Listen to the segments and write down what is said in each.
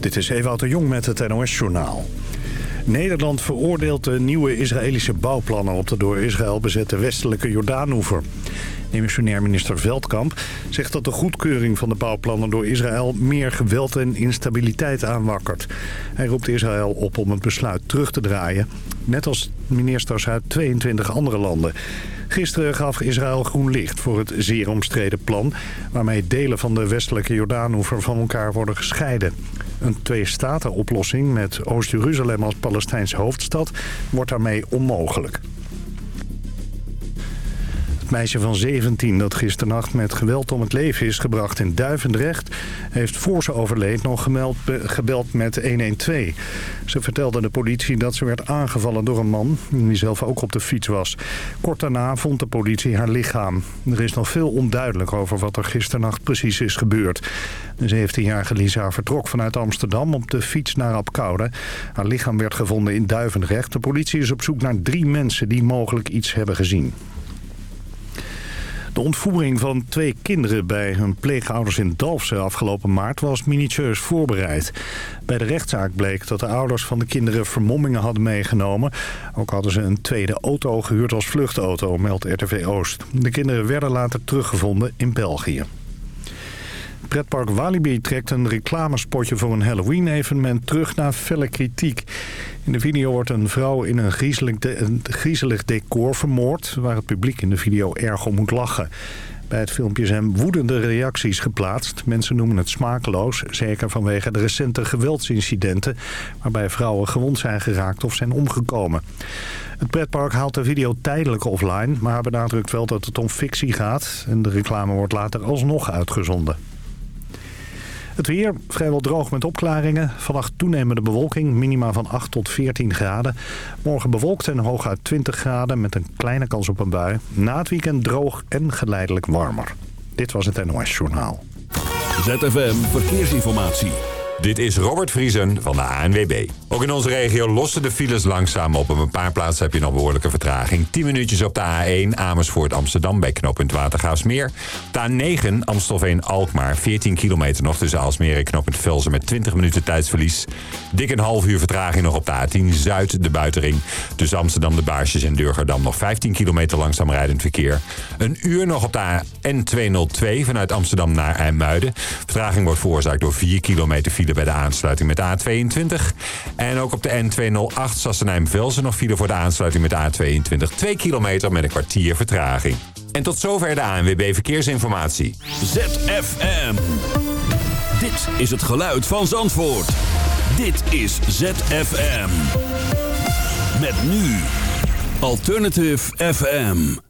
Dit is Ewout de Jong met het NOS-journaal. Nederland veroordeelt de nieuwe Israëlische bouwplannen op de door Israël bezette westelijke Jordaanoever. Demissionair minister Veldkamp zegt dat de goedkeuring van de bouwplannen door Israël meer geweld en instabiliteit aanwakkert. Hij roept Israël op om het besluit terug te draaien, net als ministers uit 22 andere landen. Gisteren gaf Israël groen licht voor het zeer omstreden plan... waarmee delen van de westelijke Jordaanoever van elkaar worden gescheiden. Een twee-staten-oplossing met Oost-Jeruzalem als Palestijnse hoofdstad wordt daarmee onmogelijk meisje van 17 dat gisternacht met geweld om het leven is gebracht in Duivendrecht... heeft voor ze overleed nog gemeld, gebeld met 112. Ze vertelde de politie dat ze werd aangevallen door een man... die zelf ook op de fiets was. Kort daarna vond de politie haar lichaam. Er is nog veel onduidelijk over wat er gisternacht precies is gebeurd. De 17-jarige Lisa vertrok vanuit Amsterdam op de fiets naar Apkoude. Haar lichaam werd gevonden in Duivendrecht. De politie is op zoek naar drie mensen die mogelijk iets hebben gezien. De ontvoering van twee kinderen bij hun pleegouders in Dalfsen afgelopen maart was minutieus voorbereid. Bij de rechtszaak bleek dat de ouders van de kinderen vermommingen hadden meegenomen. Ook hadden ze een tweede auto gehuurd als vluchtauto, meldt RTV Oost. De kinderen werden later teruggevonden in België. Pretpark Walibi trekt een reclamespotje voor een Halloween-evenement terug naar felle kritiek. In de video wordt een vrouw in een griezelig, een griezelig decor vermoord... waar het publiek in de video erg om moet lachen. Bij het filmpje zijn woedende reacties geplaatst. Mensen noemen het smakeloos, zeker vanwege de recente geweldsincidenten... waarbij vrouwen gewond zijn geraakt of zijn omgekomen. Het pretpark haalt de video tijdelijk offline... maar benadrukt wel dat het om fictie gaat... en de reclame wordt later alsnog uitgezonden. Het weer vrijwel droog met opklaringen. Vannacht toenemende bewolking, minima van 8 tot 14 graden. Morgen bewolkt en hooguit 20 graden met een kleine kans op een bui. Na het weekend droog en geleidelijk warmer. Dit was het NOS Journaal. ZFM Verkeersinformatie. Dit is Robert Vriesen van de ANWB. Ook in onze regio lossen de files langzaam op. Op een paar plaatsen heb je nog behoorlijke vertraging. 10 minuutjes op de A1 Amersfoort Amsterdam bij knooppunt Watergaasmeer. De A9 Amstelveen-Alkmaar. 14 kilometer nog tussen Alsmeer en knooppunt Velzen met 20 minuten tijdsverlies. Dik een half uur vertraging nog op de A10 Zuid de buitenring. Tussen Amsterdam de Baarsjes en Durgerdam nog 15 kilometer langzaam rijdend verkeer. Een uur nog op de N202 vanuit Amsterdam naar IJmuiden. Vertraging wordt veroorzaakt door 4 kilometer file bij de aansluiting met de A22. En ook op de N208 Sassenheim-Velsen nog file voor de aansluiting met de A22. 2 kilometer met een kwartier vertraging. En tot zover de ANWB Verkeersinformatie. ZFM. Dit is het geluid van Zandvoort. Dit is ZFM. Met nu. Alternative FM.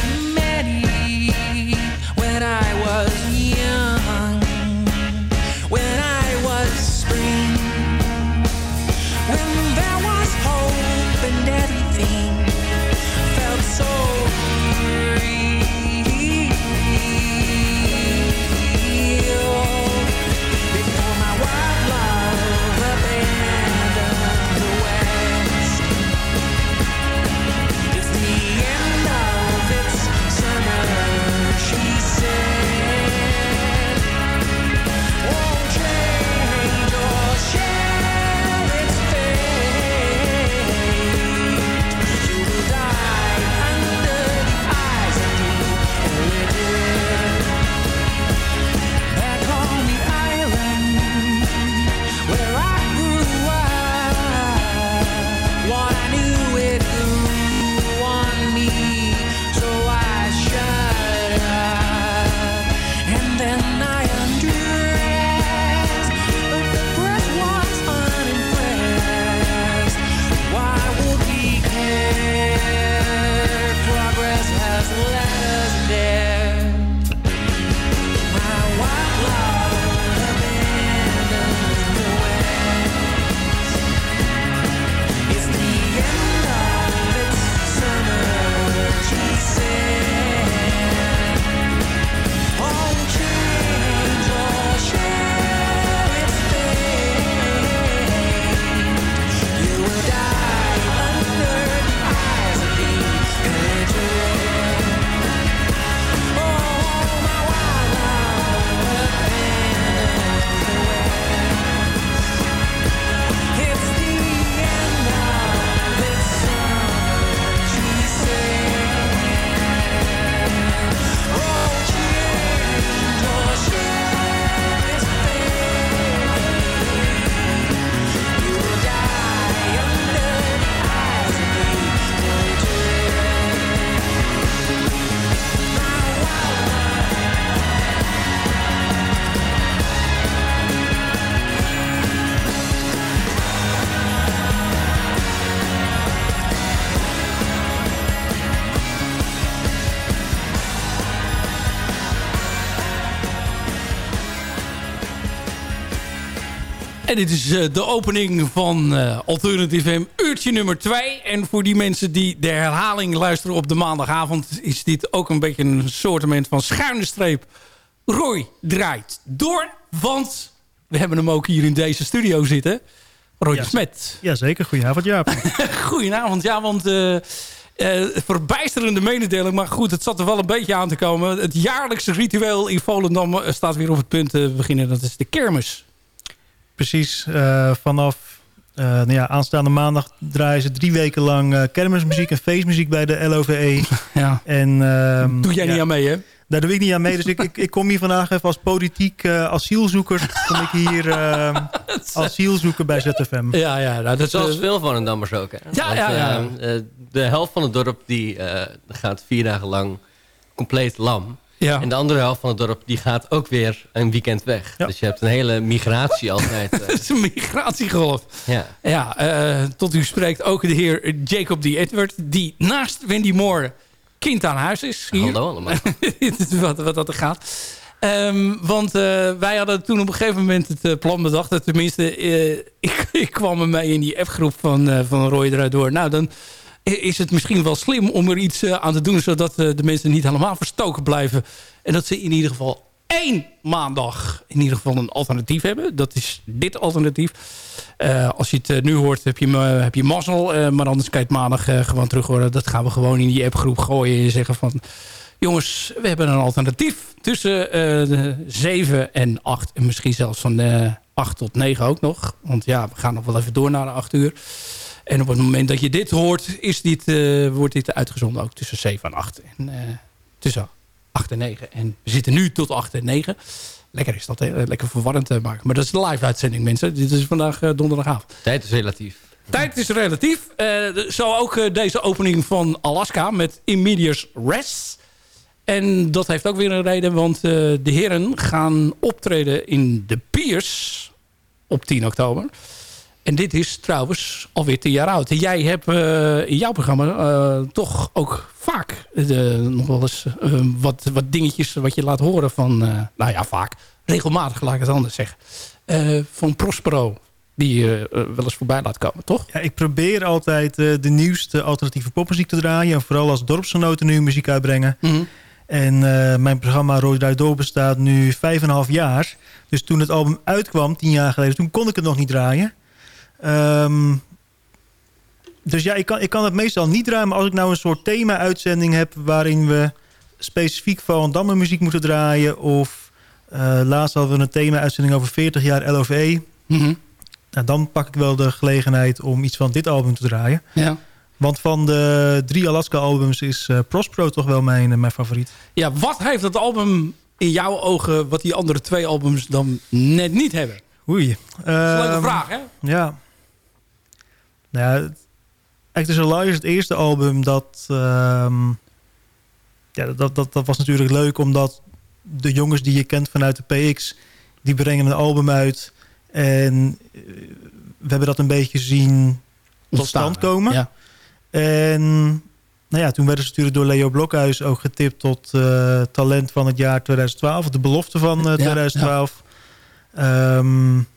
En dit is uh, de opening van uh, Alternative M, uurtje nummer 2. En voor die mensen die de herhaling luisteren op de maandagavond... is dit ook een beetje een soortement van schuine streep. Roy draait door, want we hebben hem ook hier in deze studio zitten. Roy ja, Smet. Jazeker, goedenavond Jaap. goedenavond, ja, want... Uh, uh, verbijsterende mededeling. Maar goed, het zat er wel een beetje aan te komen. Het jaarlijkse ritueel in Volendam staat weer op het punt te beginnen. Dat is de kermis. Precies, uh, vanaf uh, nou ja, aanstaande maandag draaien ze drie weken lang kermismuziek en feestmuziek bij de LOVE. Ja. En, uh, Doe jij ja, niet aan mee, hè? Daar doe ik niet aan mee. Dus ik, ik, ik kom hier vandaag even als politiek uh, asielzoeker. Kom ik hier uh, asielzoeken bij ZFM. Ja, ja. Nou, dat is Zoals veel van een dammers ook. Hè? Ja, Want, ja, ja. Uh, de helft van het dorp die, gaat vier dagen lang compleet lam. Ja. En de andere helft van het dorp die gaat ook weer een weekend weg. Ja. Dus je hebt een hele migratie altijd. Het is een migratiegolf. Ja. ja tot u spreekt ook de heer Jacob D. Edward... die naast Wendy Moore kind aan huis is. Hier. Hallo allemaal. wat, wat dat er gaat. Um, want uh, wij hadden toen op een gegeven moment het uh, plan bedacht. Dat tenminste, ik, ik, kwam er mee in die F-groep van, van Roy eruit door. Nou, dan is het misschien wel slim om er iets aan te doen... zodat de mensen niet helemaal verstoken blijven. En dat ze in ieder geval één maandag in ieder geval een alternatief hebben. Dat is dit alternatief. Als je het nu hoort, heb je, uh, heb je mazzel. maar anders kan maandag gewoon terug horen. Dat gaan we gewoon in die appgroep gooien. En zeggen van... Jongens, we hebben een alternatief. Tussen 7 en 8. En misschien zelfs van 8 tot 9 ook nog. Want ja, we gaan nog wel even door naar de 8 uur. En op het moment dat je dit hoort, is dit, wordt dit uitgezonden ook tussen 7 en 8. En tussen 8 en 9. En we zitten nu tot 8 en 9. Lekker is dat, hè? lekker verwarrend te maken. Maar dat is de live uitzending, mensen. Dit is vandaag donderdagavond. Tijd is relatief. Tijd is relatief. Zo ook deze opening van Alaska met Immediate Res. En dat heeft ook weer een reden, want de heren gaan optreden in de Piers op 10 oktober. En dit is trouwens alweer tien jaar oud. En jij hebt uh, in jouw programma uh, toch ook vaak uh, nog wel eens wat, wat dingetjes wat je laat horen van... nou ja, vaak. Regelmatig, laat ik het anders zeggen. van Prospero. Die je wel eens voorbij laat komen, toch? Ja, ik probeer altijd de nieuwste alternatieve popmuziek te draaien. En vooral als dorpsgenoten nu muziek uitbrengen. Mm -hmm. En mijn programma Rood Door bestaat nu vijf en een half jaar. Dus toen het album uitkwam, tien jaar geleden... toen kon ik het nog niet draaien. Um, dus ja, ik kan, ik kan het meestal niet draaien. Maar als ik nou een soort thema-uitzending heb... waarin we specifiek van Damme muziek moeten draaien... of uh, laatst hadden we een thema-uitzending over 40 jaar LOVE... Mm -hmm. nou, dan pak ik wel de gelegenheid om iets van dit album te draaien. Ja. Want van de drie Alaska-albums is uh, Prospero toch wel mijn, uh, mijn favoriet. Ja, wat heeft dat album in jouw ogen... wat die andere twee albums dan net niet hebben? Oei. Dat is een leuke vraag, hè? Ja. Nou ja, Actors Alive is het eerste album dat... Um, ja, dat, dat, dat was natuurlijk leuk omdat de jongens die je kent vanuit de PX... die brengen een album uit. En we hebben dat een beetje zien tot stand komen. Ja. En nou ja, toen werden ze natuurlijk door Leo Blokhuis ook getipt tot uh, talent van het jaar 2012. De belofte van uh, 2012. Ja, ja. Um,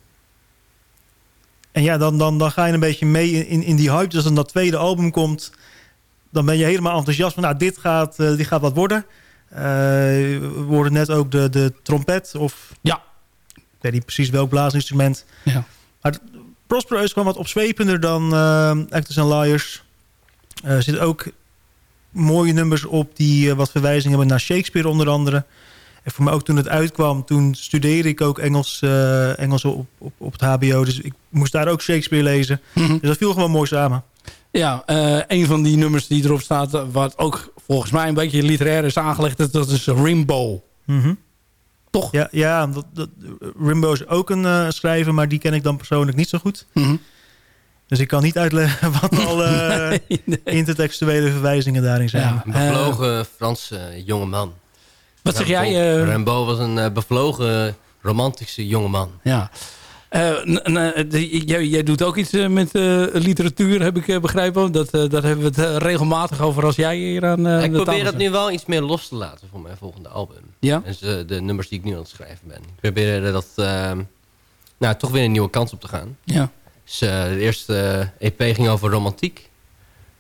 en ja, dan, dan, dan ga je een beetje mee in, in die hype. Dus als dan dat tweede album komt, dan ben je helemaal enthousiast. Van, nou, dit gaat, uh, dit gaat wat worden. Uh, we hoorden net ook de, de trompet. Of, ja. Ik weet niet precies welk blaasinstrument. Ja. Maar Prospero is gewoon wat opzwepender dan uh, Actors and Liars. Er zitten ook mooie nummers op die wat verwijzing hebben naar Shakespeare onder andere. En voor mij ook toen het uitkwam, toen studeerde ik ook Engels, uh, Engels op, op, op het hbo. Dus ik moest daar ook Shakespeare lezen. Mm -hmm. Dus dat viel gewoon mooi samen. Ja, uh, een van die nummers die erop staat... wat ook volgens mij een beetje literair is aangelegd... dat is Rimbo. Mm -hmm. Toch? Ja, ja dat, dat, Rimbo is ook een uh, schrijver... maar die ken ik dan persoonlijk niet zo goed. Mm -hmm. Dus ik kan niet uitleggen wat alle nee, nee. intertextuele verwijzingen daarin zijn. Ja, een bevlogen Franse jongeman. Wat zeg jij? Uh... Was een uh, bevlogen, romantische jongeman. Ja. Uh, jij, jij, doet ook iets met literatuur, heb ik begrepen. Dat, daar hebben we het regelmatig over als jij hier aan Ik probeer het nu wel iets meer los te laten voor mijn volgende album. Ja? Dus de nummers die ik nu aan het schrijven ben. Ik probeer dat ehm, nou, toch weer een nieuwe kans op te gaan. Ja. Dus, de eerste EP ging over romantiek.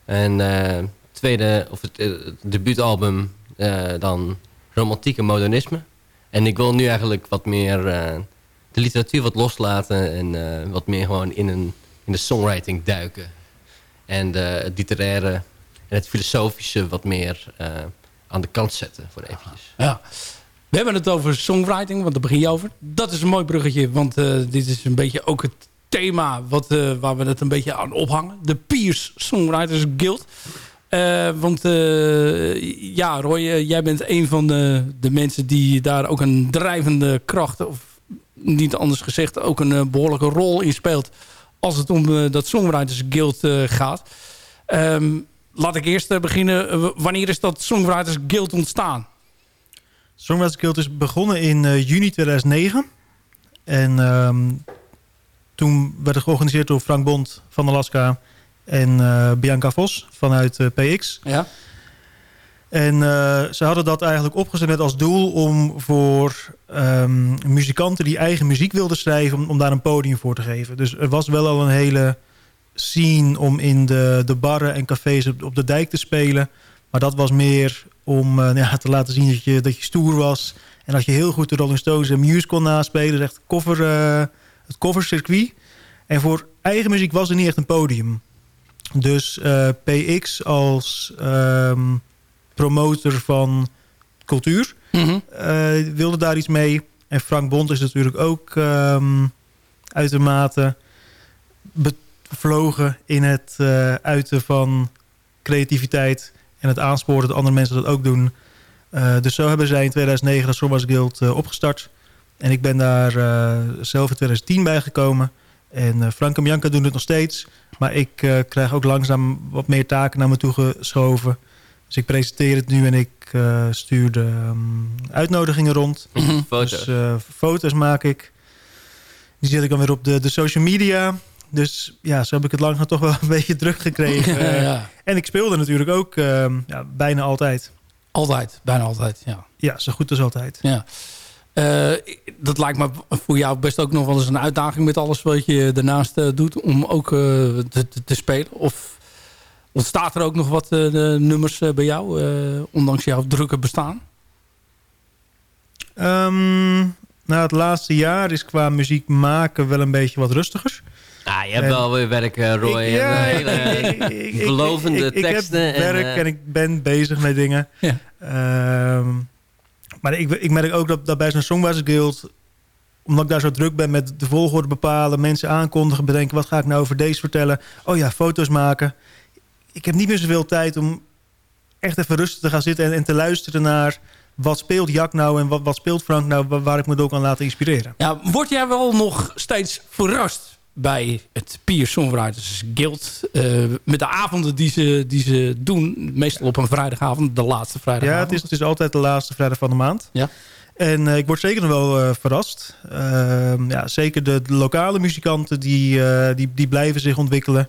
En het tweede, of het, het debuutalbum dan romantiek en modernisme. En ik wil nu eigenlijk wat meer de literatuur wat loslaten en wat meer gewoon in, een, in de songwriting duiken. En het literaire en het filosofische wat meer aan de kant zetten voor eventjes. Ja. We hebben het over songwriting, want daar begin je over. Dat is een mooi bruggetje, want dit is een beetje ook het thema wat, waar we het een beetje aan ophangen. De Piers Songwriters Guild. Uh, want ja, Roy, jij bent een van de, de mensen die daar ook een drijvende kracht... of niet anders gezegd, ook een behoorlijke rol in speelt... als het om dat Songwriters Guild gaat. Um, laat ik eerst beginnen. wanneer is dat Songwriters Guild ontstaan? Songwriters Guild is begonnen in uh, juni 2009. En um, toen werd het georganiseerd door Frank Bond van Alaska en uh, Bianca Vos vanuit uh, PX. Ja. En ze hadden dat eigenlijk opgezet met als doel om voor um, muzikanten die eigen muziek wilden schrijven... Om, om, daar een podium voor te geven. Dus er was wel al een hele scene om in de, de barren en cafés op, op de dijk te spelen... Maar dat was meer om uh, ja, te laten zien dat je, dat je stoer was. En dat je heel goed de Rolling Stones en Muse kon naspelen. echt cover, uh, het covercircuit. En voor eigen muziek was er niet echt een podium. Dus eh, PX als um, promotor van cultuur mm -hmm. wilde daar iets mee. En Frank Bond is natuurlijk ook um, uitermate bevlogen in het uiten van creativiteit en het aansporen dat andere mensen dat ook doen. Uh, dus zo hebben zij in 2009 de Sombas Guild uh, opgestart. En ik ben daar zelf in 2010 bij gekomen. En Frank en Bianca doen het nog steeds. Maar ik krijg ook langzaam wat meer taken naar me toe geschoven. Dus ik presenteer het nu en ik stuur de um, uitnodigingen rond. Foto's. Dus foto's maak ik. Die zet ik dan weer op de, de social media. Dus ja, zo heb ik het langzaam toch wel een beetje druk gekregen. ja, ja. En ik speelde natuurlijk ook uh, ja, bijna altijd. Altijd, bijna altijd, ja. Ja, zo goed als altijd. Ja. Uh, dat lijkt me voor jou best ook nog wel eens een uitdaging met alles wat je daarnaast uh, doet. Om ook te, te, te, spelen. Of ontstaat er ook nog wat nummers bij jou, ondanks jouw drukke bestaan? Um, nou, het laatste jaar is qua muziek maken wel een beetje wat rustiger. Ah, je hebt en, wel weer werk, Roy. Ik, ja, hele ik, belovende ik, teksten. Ik heb werk en, uh, en, ik ben bezig met dingen. Ja. Um, maar ik, ik merk ook dat, dat bij zo'n Songwriters Guild... omdat ik daar zo druk ben met de volgorde bepalen... mensen aankondigen, bedenken... wat ga ik nou over deze vertellen? Oh ja, foto's maken. Ik heb niet meer zoveel tijd om echt even rustig te gaan zitten... en, te luisteren naar wat speelt Jack nou en wat, wat speelt Frank nou... waar ik me ook aan laten inspireren. Ja, word jij wel nog steeds verrast bij het Pier Songwriters Guild. Uh, met de avonden die ze, die ze doen. Meestal op een vrijdagavond. De laatste vrijdagavond. Ja, het is, het is altijd de laatste vrijdag van de maand. Ja. En uh, ik word zeker nog wel uh, verrast. Ehm, ja, zeker de, de, lokale muzikanten die, die, die blijven zich ontwikkelen.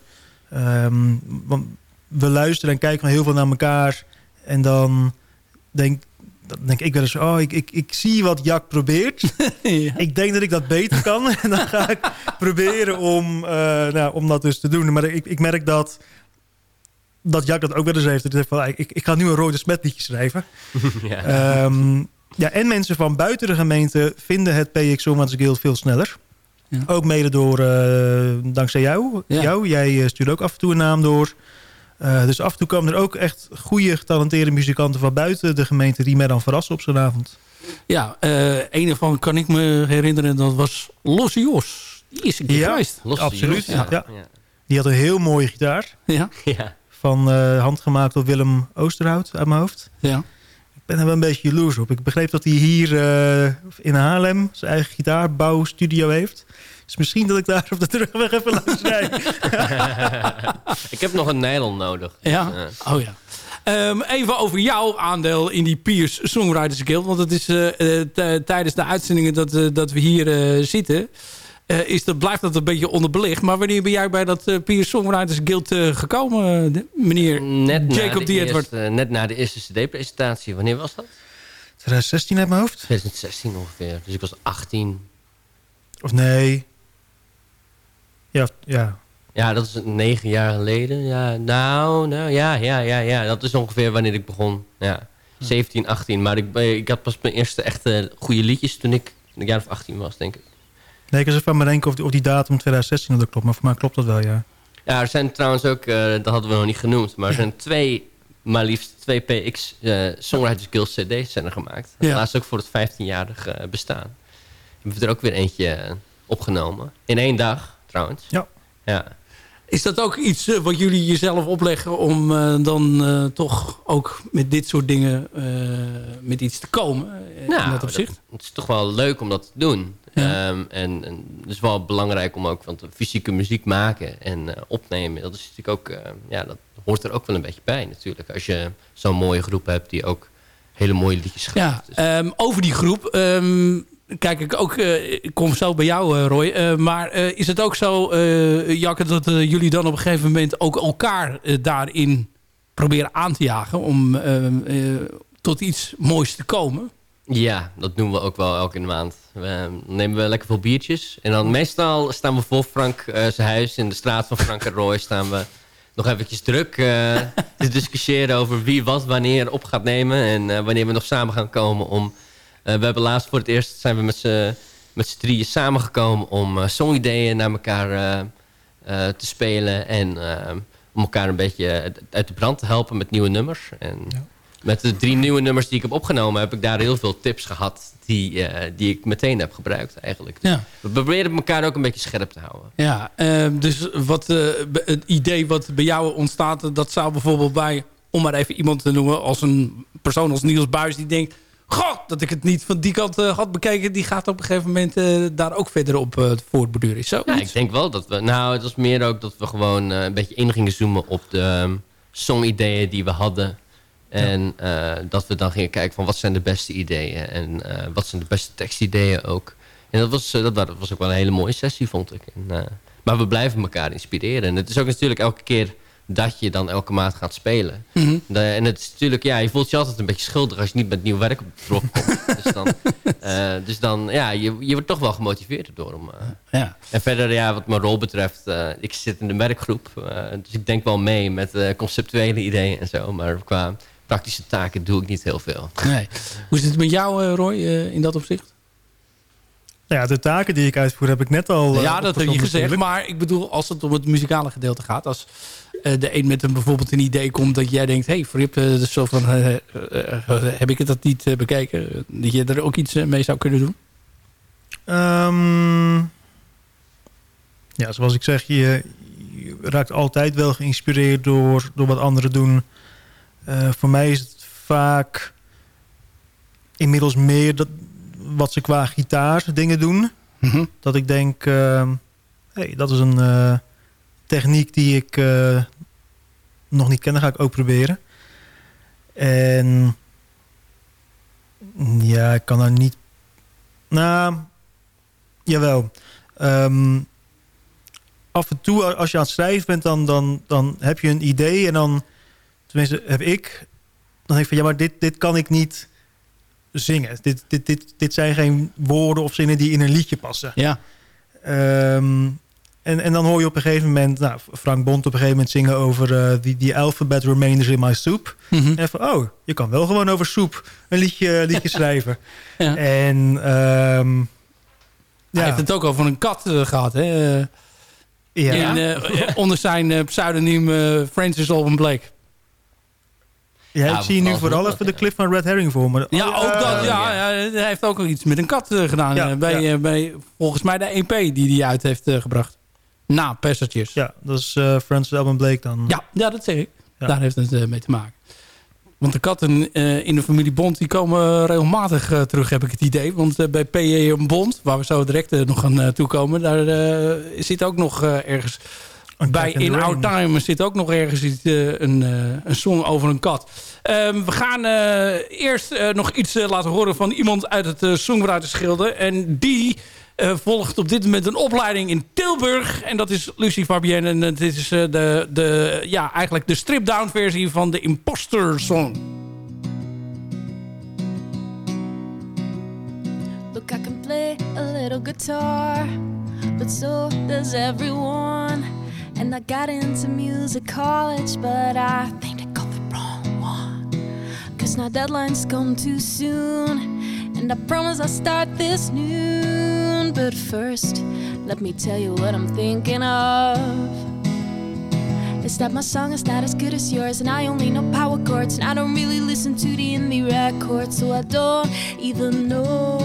Um, want we luisteren en kijken heel veel naar elkaar. En dan denk dan denk ik wel eens, oh, ik, ik, ik zie wat Jack probeert. ja. Ik denk dat ik dat beter kan. en dan ga ik proberen om, uh, nou, om dat dus te doen. Maar ik, ik merk dat, dat Jack dat ook wel eens heeft. Dat van, ik, ik ga nu een rode smet liedje schrijven. ja. Um, ja, en mensen van buiten de gemeente vinden het PX Songwriters Guild veel sneller. Ja. Ook mede door, uh, dankzij jou. Ja. jou. Jij stuurt ook af en toe een naam door. Uh, dus af en toe komen er ook echt goede, getalenteerde muzikanten van buiten de gemeente... die mij dan verrassen op zo'n avond. Ja, uh, een ervan kan ik me herinneren, dat was Losse Jos. Die is een keer ja, geweest. absoluut. Ja. Ja. Die had een heel mooie gitaar. Ja. ja. Van uh, handgemaakt door Willem Oosterhout uit mijn hoofd. Ja. Ik ben er wel een beetje jaloers op. Ik begreep dat hij hier in Haarlem zijn eigen gitaarbouwstudio heeft. Dus misschien dat ik daar op de terugweg even langs rijd. ik heb nog een nylon nodig. Ja? Oh ja. Um, even over jouw aandeel in die Piers Songwriters Guild. Want het is uh, tijdens de uitzendingen dat, uh, dat we hier uh, zitten... is dat, blijft dat een beetje onderbelicht. Maar wanneer ben jij bij dat Piers Songwriters Guild gekomen, meneer net Jacob D. Edward? net na de eerste cd-presentatie. Wanneer was dat? 2016 uit mijn hoofd. 2016 ongeveer. Dus ik was 18. Of nee, Ja, ja. Ja, dat is negen jaar geleden. Ja, nou, nou ja, ja, ja, ja. Dat is ongeveer wanneer ik begon. Ja, 17, 18. Maar ik, ik had pas mijn eerste echte goede liedjes toen ik een jaar of 18 was, denk ik. Nee, ik was even aan denken of die, of die datum 2016 dat klopt. Maar voor mij klopt dat wel, ja. Ja, er zijn trouwens ook, uh, dat hadden we nog niet genoemd... maar er zijn twee, maar liefst twee PX uh, Songwriters Guild CD's zijn er gemaakt. Ja. Laatst ook voor het 15-jarig uh, bestaan. Hebben we er ook weer eentje opgenomen. In één dag, trouwens. Ja. Ja. Is dat ook iets uh, wat jullie jezelf opleggen om uh, dan uh, toch ook met dit soort dingen met iets te komen? Nou, in dat opzicht? Het is toch wel leuk om dat te doen. Ja. Um, en, en het is wel belangrijk om ook, want fysieke muziek maken en opnemen, dat is natuurlijk ook, ja, dat hoort er ook wel een beetje bij natuurlijk. Als je zo'n mooie groep hebt die ook hele mooie liedjes schrijft. Ja, dus. um, over die groep, um, kijk ik ook, uh, ik kom zo bij jou uh, Roy, uh, maar is het ook zo, Jakke, dat jullie dan op een gegeven moment ook elkaar daarin proberen aan te jagen om tot iets moois te komen? Ja, dat doen we ook wel elke maand. We nemen we lekker veel biertjes. En dan meestal staan we voor Frank zijn huis in de straat van Frank en Roy staan we nog eventjes druk te discussiëren over wie wat wanneer op gaat nemen en wanneer we nog samen gaan komen om uh, we hebben laatst voor het eerst zijn we met z'n met z'n drieën samengekomen om uh, songideeën naar elkaar uh, te spelen. En om elkaar een beetje uit de brand te helpen met nieuwe nummers. En ja. met de drie nieuwe nummers die ik heb opgenomen heb ik daar heel veel tips gehad die, die ik meteen heb gebruikt eigenlijk. Dus ja. We proberen elkaar ook een beetje scherp te houden. Ja, dus wat, het idee wat bij jou ontstaat, dat zou bijvoorbeeld bij, om maar even iemand te noemen, als een persoon als Niels Buis die denkt God, dat ik het niet van die kant uh, had bekeken. Die gaat op een gegeven moment uh, daar ook verder op uh, voortborduren. Is zo? Ja, ik denk wel dat we... Nou, het was meer ook dat we gewoon een beetje in gingen zoomen op de um, songideeën die we hadden. En ja. dat we dan gingen kijken van wat zijn de beste ideeën. En wat zijn de beste tekstideeën ook. En dat was, dat, dat was ook wel een hele mooie sessie, vond ik. En, maar we blijven elkaar inspireren. En het is ook natuurlijk elke keer dat je dan elke maand gaat spelen. Mm -hmm. de, en het is natuurlijk, ja, je voelt je altijd een beetje schuldig als je niet met nieuw werk op de drop komt. dus dan, uh, dus dan ja, je, je wordt toch wel gemotiveerd door om. Uh, ja. En verder, ja, wat mijn rol betreft, uh, ik zit in de werkgroep. dus ik denk wel mee met conceptuele ideeën en zo. Maar qua praktische taken doe ik niet heel veel. Nee. Hoe zit het met jou, Roy, in dat opzicht? Nou ja, de taken die ik uitvoer heb ik net al... ja, dat heb je gezegd. Maar ik bedoel, als het om het muzikale gedeelte gaat... als de een met een, bijvoorbeeld een idee komt dat jij denkt... hé, hey, Frip, dus zo van, uh, uh, heb ik het niet bekeken? Dat je er ook iets mee zou kunnen doen? Um, ja, zoals ik zeg, je, je, raakt altijd wel geïnspireerd door, door wat anderen doen. Uh, voor mij is het vaak inmiddels meer dat, wat ze qua gitaar dingen doen. Mm -hmm. Dat ik denk, hey, dat is een techniek die ik uh, nog niet ken. Ga ik ook proberen. En ja, ik kan er niet... Nou, jawel. Um, af en toe als je aan het schrijven bent, dan, dan, dan heb je een idee. En dan, tenminste heb ik, dan denk ik van ja, maar dit, dit kan ik niet zingen. Dit, dit, dit, dit zijn geen woorden of zinnen die in een liedje passen. Ja. Um, en, en dan hoor je op een gegeven moment nou, Frank Bond op een gegeven moment zingen over uh, die, die alphabet remainders in my soup. Mm -hmm. En van, oh, je kan wel gewoon over soep een liedje, liedje schrijven. ja. En um, hij ja. heeft het ook over een kat uh, gehad, hè? Ja. In, uh, onder zijn pseudoniem Francis Alban Blake. Ja, ik zie nu vooral even de clip van Red Herring voor me. Ja, ook dat. Ja, ja. hij heeft ook al iets met een kat gedaan. Ja, bij, ja. bij volgens mij de EP die hij uit heeft gebracht. Na Passages. Ja, dat is uh, Francis Alban Blake dan. Ja, ja dat zeg ik. Ja. Daar heeft het uh, mee te maken. Want de katten uh, in de familie Bond die komen regelmatig terug, heb ik het idee. Want bij P.J. Bond, waar we zo direct nog gaan toekomen... daar zit ook nog ergens... Een bij In Our Time zit ook nog ergens iets, een, een song over een kat. Um, we gaan eerst nog iets laten horen van iemand uit het Songwritersgilde. En die... Uh, volgt op dit moment een opleiding in Tilburg. En dat is Lucie Fabienne. En dit is uh, de, de, ja, eigenlijk de strip-down versie van de Imposter Song. Look, I can play a little guitar. but so does everyone. And I got into music college, but I think I got the wrong one. Cause now deadlines come too soon, and I promise I'll start this noon. But first, let me tell you what I'm thinking of. Is that my song is not as good as yours, and I only know power chords, and I don't really listen to the indie records, so I don't even know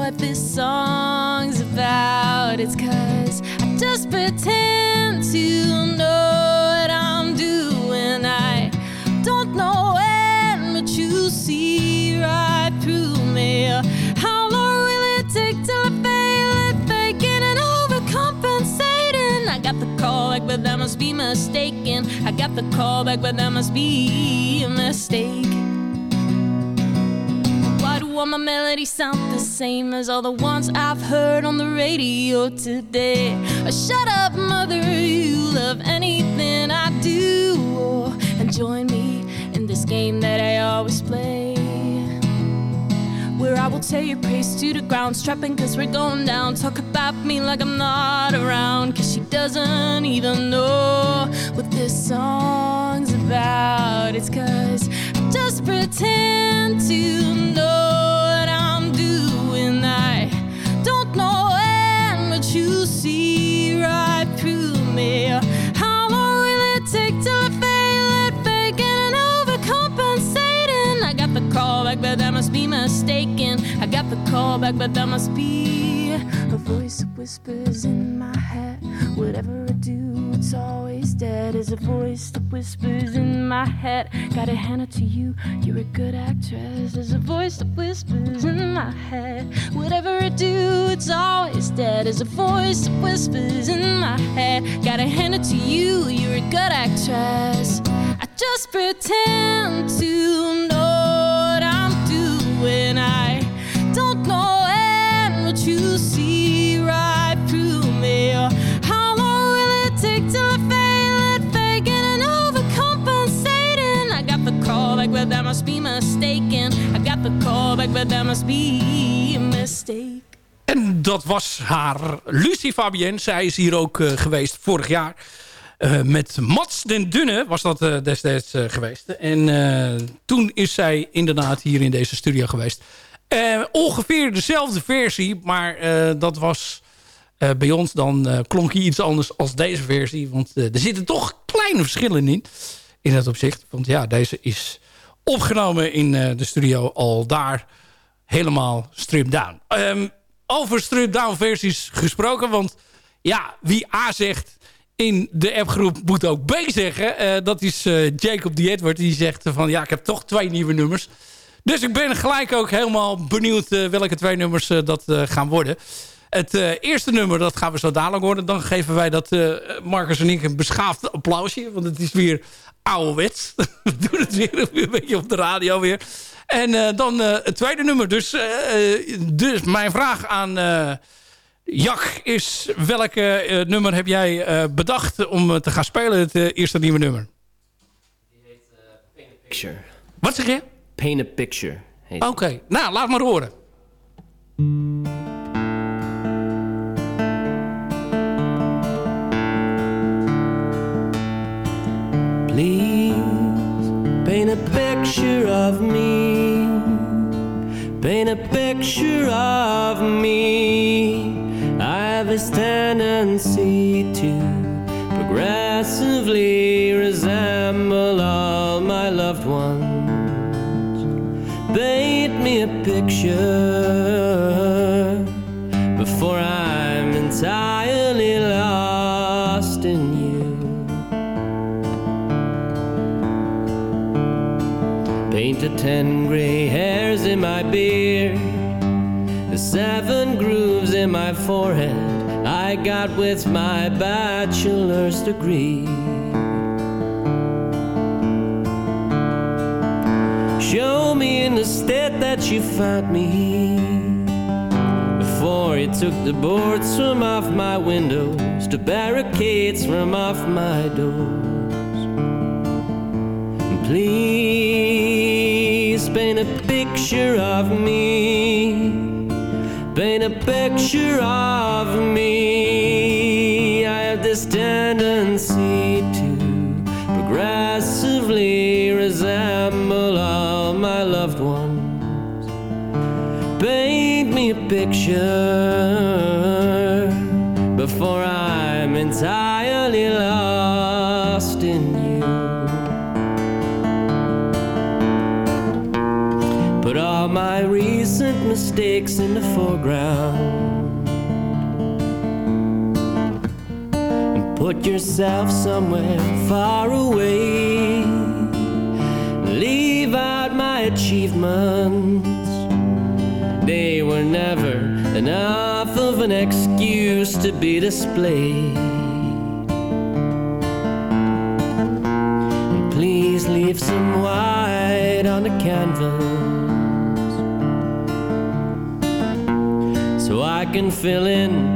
what this song's about. It's cause I just pretend to know what I'm doing. I don't know when, but you see right the call back, but that must be a mistake. Why do all my melodies sound the same as all the ones I've heard on the radio today? Oh, shut up, mother, you love anything I do. Oh, and join me in this game that I always play. Where I will tear your praise to the ground, strapping cause we're going down. Talk about me like I'm not around, cause she doesn't even know what this song's about. It's cause I just pretend to know what I'm doing. I don't know when, but you see right through me. How long will it take I mistaken. I got the call back, but that must be a voice that whispers in my head. Whatever I do, it's always dead. As a voice that whispers in my head. Gotta hand it to you, you're a good actress. There's a voice that whispers in my head. Whatever I do, it's always dead. As a voice that whispers in my head. Gotta hand it to you, you're a good actress. I just pretend to know doing. I don't know when, but you see right through me. How long will it take till I fail at faking and overcompensating? I got the call back, but that must be mistaken. I got the call back, but that must be a mistake. En dat was haar Lucie Fabienne. Zij is hier ook uh, geweest vorig jaar. Uh, met Mats den Dunne was dat uh, destijds geweest. En toen is zij inderdaad hier in deze studio geweest. ongeveer dezelfde versie, maar dat was bij ons dan klonk hij iets anders als deze versie. Want er zitten toch kleine verschillen in, in dat opzicht. Want ja, deze is opgenomen in de studio al daar helemaal stripped down. Um, over stripped down versies gesproken, want ja, wie A zegt in de appgroep moet ook B zeggen. Uh, dat is uh, Jacob die Edward. Die zegt van ja, ik heb toch twee nieuwe nummers. Dus ik ben gelijk ook helemaal benieuwd uh, welke twee nummers dat gaan worden. Het eerste nummer, dat gaan we zo dadelijk horen. Dan geven wij dat Marcus en ik een beschaafd applausje. Want het is weer ouderwets. we doen het weer een beetje op de radio weer. En dan het tweede nummer. Dus, dus mijn vraag aan... Jak, is welke uh, nummer heb jij uh, bedacht om uh, te gaan spelen, het eerste nieuwe nummer? Die heet Paint a Picture. Wat zeg je? Paint a Picture. Oké, okay. nou, laat maar horen. Please paint a picture of me Paint a picture of me have this tendency to progressively resemble all my loved ones. Paint me a picture before I'm entirely lost in you. Painted ten gray hairs in my beard the seven grooves in my forehead I got with my bachelor's degree. Show me in the state that you found me before you took the boards from off my windows, the barricades from off my doors. Please paint a picture of me paint a picture of me. I have this tendency to progressively resemble all my loved ones. Paint me a picture before I'm entirely lost in you. Put all my recent mistakes yourself somewhere far away. Leave out my achievements. They were never enough of an excuse to be displayed. Please leave some white on the canvas. so I can fill in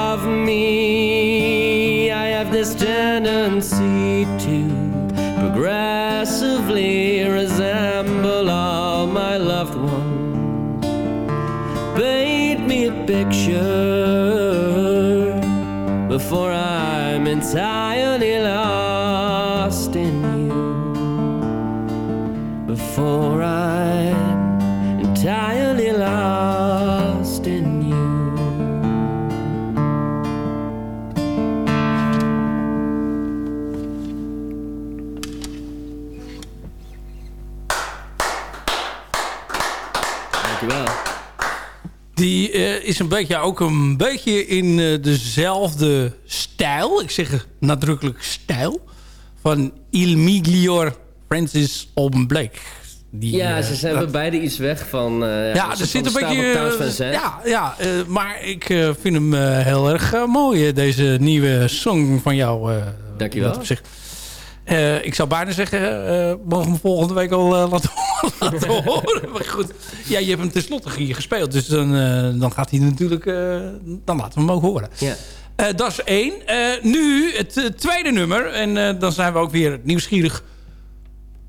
is een beetje, ook een beetje in eh, dezelfde stijl. Ik zeg nadrukkelijk stijl. Van Il Miglior Francis Alban Blake. Die, Ja, eh, ze dat- we beide iets weg van... eh, ja, soort er zit een beetje... Ja, ja maar ik vind hem heel erg mooi, deze nieuwe song van jou. Dankjewel. op zich. Eh, ik zou bijna zeggen, eh, mogen we hem volgende week al eh, laten, laten horen. Maar goed, ja, je hebt hem tenslotte hier gespeeld. Dus dan, dan gaat hij natuurlijk... dan laten we hem ook horen. Ja. Dat is één. Nu het tweede nummer. En dan zijn we ook weer nieuwsgierig.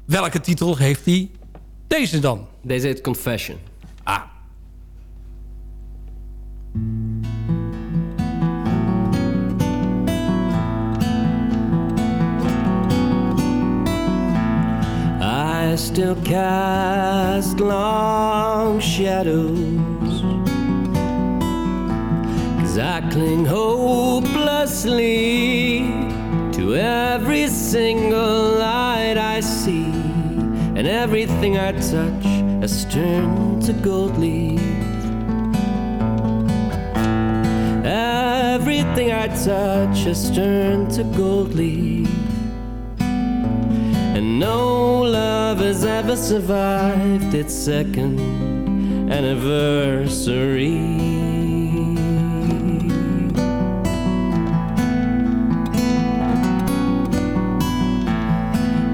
Welke titel heeft hij deze dan? Deze heet Confession. Ah. I still cast long shadows. Cause I cling hopelessly to every single light I see. And everything I touch has turned to gold leaf. Everything I touch has turned to gold leaf. No love has ever survived its second anniversary.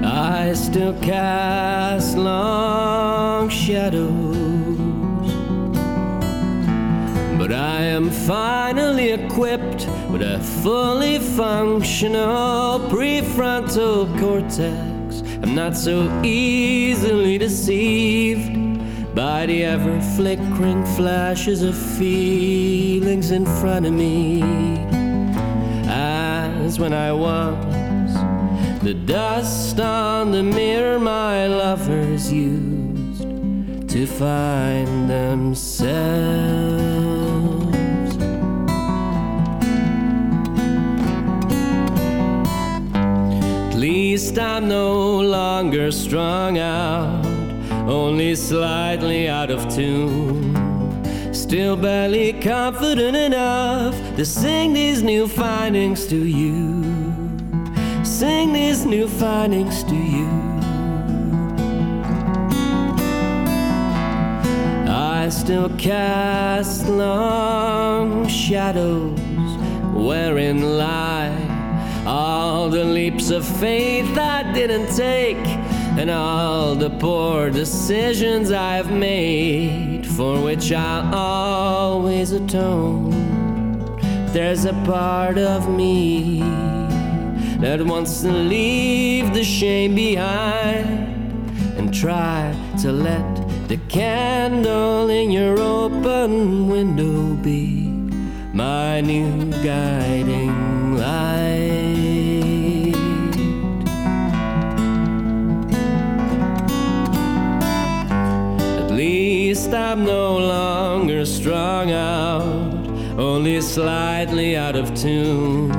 I still cast long shadows. But I am finally equipped with a fully functional prefrontal cortex. Not so easily deceived by the ever flickering flashes of feelings in front of me. As when I was the dust on the mirror my lovers used to find themselves. Least I'm no longer strung out, only slightly out of tune. Still barely confident enough to sing these new findings to you. Sing these new findings to you. I still cast long shadows wherein lie all the leaps of faith I didn't take, and all the poor decisions I've made, for which I'll always atone. There's a part of me that wants to leave the shame behind and try to let the candle in your open window be my new guiding I'm no longer strung out, only slightly out of tune.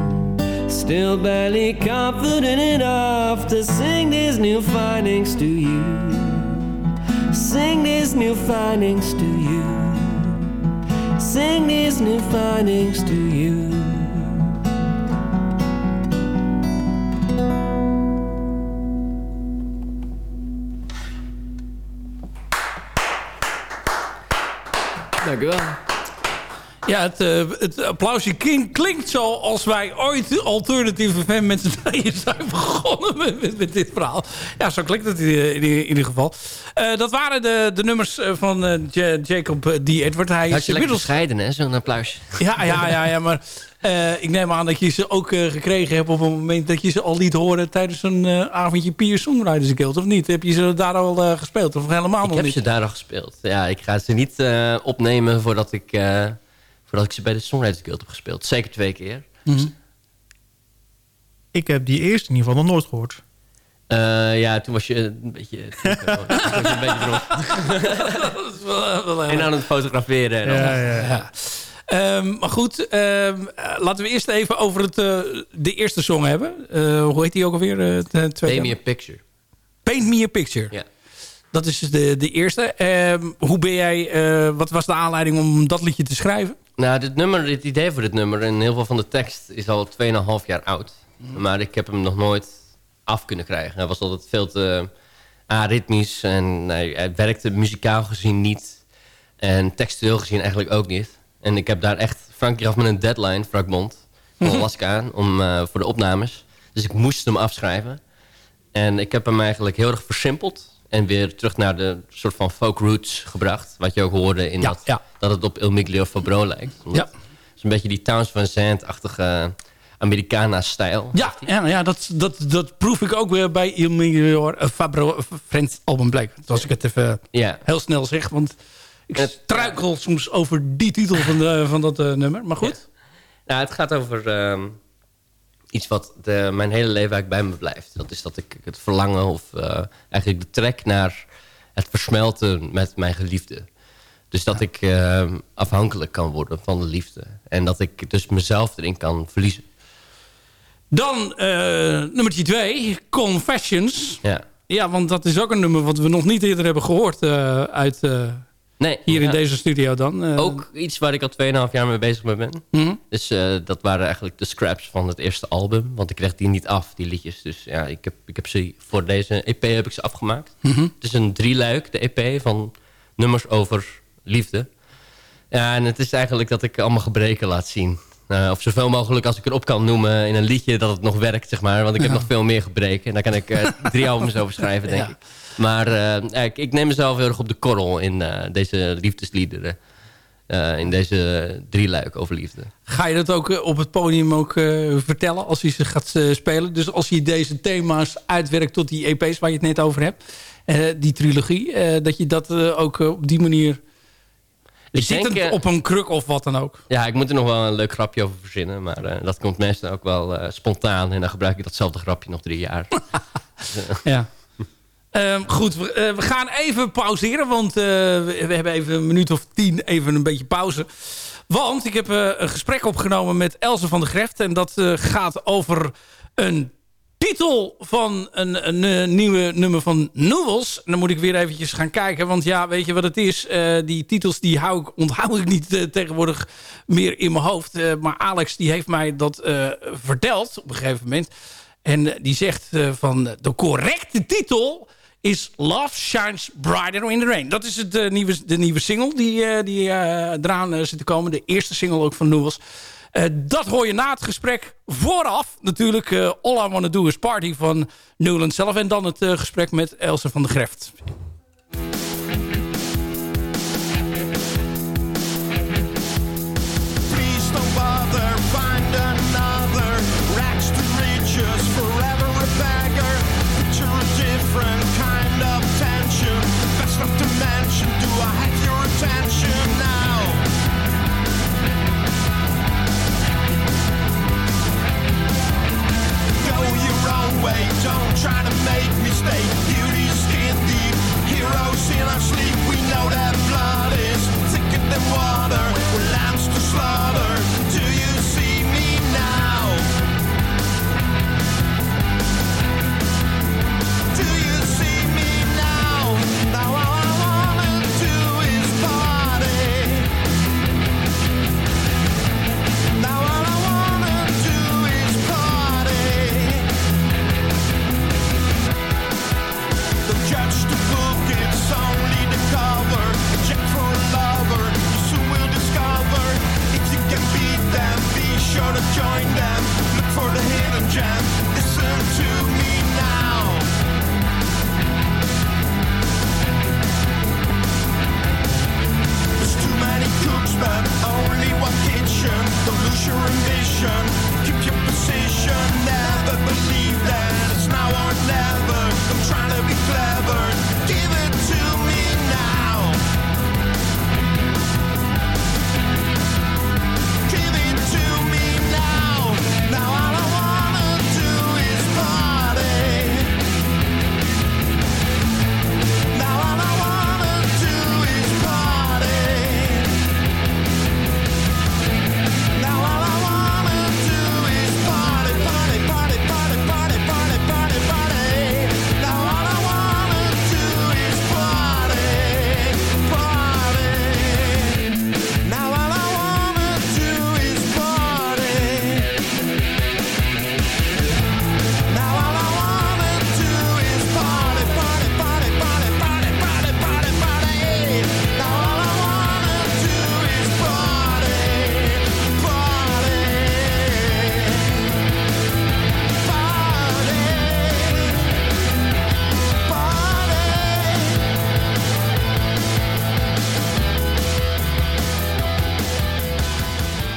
Still barely confident enough to sing these new findings to you. Sing these new findings to you. Sing these new findings to you. Dank u wel. Ja, het, eh, het applausje klink- klinkt zo als wij ooit alternatieve fan met z'n tweeën zijn begonnen met, met, met dit verhaal. Ja, zo klinkt het in, in, in ieder geval. Eh, dat waren de, de nummers eh, van eh, Ja- Jacob D. Edward. Hij Had is inmiddels... bescheiden, hè? Zo'n applausje. Ja, ja, ja, ja maar eh, ik neem aan dat je ze ook eh, gekregen hebt op het moment dat je ze al liet horen tijdens een eh, avondje Pier Songwriters Guild, of niet? Heb je ze daar al eh, gespeeld of helemaal Ik nog heb niet? ze daar al gespeeld. Ja, ik ga ze niet eh, opnemen voordat ik, eh, voordat ik ze bij de Songwriters Guild heb gespeeld. Zeker twee keer. Mhm. Ik heb die eerste in ieder geval nog nooit gehoord. Eh, ja, toen was je een beetje... toen was je een beetje En aan het fotograferen. En. Ja, ja. Ja. Ehm, maar goed, ehm, eh, laten we eerst even over het, eh, de eerste song hebben. Eh, hoe heet die ook alweer? het? Paint me a picture. Paint Me a Picture. Ja. Dat is dus de, de eerste. Ehm, hoe ben jij, wat was de aanleiding om dat liedje te schrijven? Nou, dit nummer, dit idee voor dit nummer en heel veel van de tekst is al 2,5 jaar oud. Maar ik heb hem nog nooit af kunnen krijgen. Hij was altijd veel te aritmisch en hij, hij werkte muzikaal gezien niet. En textueel gezien eigenlijk ook niet. En ik heb daar echt... Frank gaf me een deadline, Bond, van Alaska aan, om, eh, voor de opnames. Dus ik moest hem afschrijven. En ik heb hem eigenlijk heel erg versimpeld. En weer terug naar de soort van folk roots gebracht. Wat je ook hoorde in Ja, dat, ja. dat het op Il Miglio Fabro lijkt. Ja. Het is een beetje die Towns van Zandt-achtige Americana-stijl. Ja, ja, ja dat, dat, dat proef ik ook weer bij Il Miglior Fabro uh, Friends album Black. Als ik het even Ja. heel snel zeg. Want ik Het- struikel soms over die titel van, de, van dat eh, nummer. Maar goed. Nou, het gaat over ehm, iets wat de, mijn hele leven eigenlijk bij me blijft. Dat is dat ik het verlangen of eh, eigenlijk de trek naar het versmelten met mijn geliefde. Dus dat ik ehm, afhankelijk kan worden van de liefde. En dat ik dus mezelf erin kan verliezen. Dan eh nummertje twee, Confessions. Ja. Ja, want dat is ook een nummer wat we nog niet eerder hebben gehoord eh, uit Nee, hier in deze studio dan. Eh, Ook iets waar ik al 2,5 jaar mee bezig mee ben. mhm. Dus eh, dat waren eigenlijk de scraps van het eerste album. Want ik kreeg die niet af, die liedjes. Dus ja, ik heb, ik heb ze voor deze EP heb ik ze afgemaakt. Mhm. Het is een drieluik, de EP, van nummers over liefde. Ja, en het is eigenlijk dat ik allemaal gebreken laat zien. Eh, of zoveel mogelijk als ik erop kan noemen in een liedje dat het nog werkt, zeg maar. Want ik heb nog veel meer gebreken. En daar kan ik eh, drie albums over schrijven, denk Ja. ik. Maar eh, ik, ik neem mezelf heel erg op de korrel in eh, deze liefdesliederen. Eh, in deze drieluik over liefde. Ga je dat ook op het podium ook vertellen als je ze gaat spelen? Dus als je deze thema's uitwerkt tot die EP's waar je het net over hebt. die trilogie. dat je dat ook op die manier... Ik zit denk, het op een kruk of wat dan ook? Ja, ik moet er nog wel een leuk grapje over verzinnen. Maar dat komt meestal ook wel spontaan. En dan gebruik ik datzelfde grapje nog drie jaar. Ja. Ehm, goed, we, eh, we gaan even pauzeren. Want eh, we, hebben even een minuut of tien even een beetje pauze. Want ik heb eh, een gesprek opgenomen met Else van der Greft. En dat gaat over een titel van een, een, nieuwe nummer van. En dan moet ik weer eventjes gaan kijken. Want ja, weet je wat het is? Die titels die hou ik, onthoud ik niet tegenwoordig meer in mijn hoofd. Maar Alex die heeft mij dat verteld op een gegeven moment. En die zegt van de correcte titel is Love Shines Brighter in the Rain. Dat is het, uh, nieuwe, de nieuwe single die, uh, die uh, eraan zit te komen. De eerste single ook van Noels. dat hoor je na het gesprek vooraf. Natuurlijk All I Wanna Do Is Party van Newland zelf. En dan het gesprek met Else van der Greft.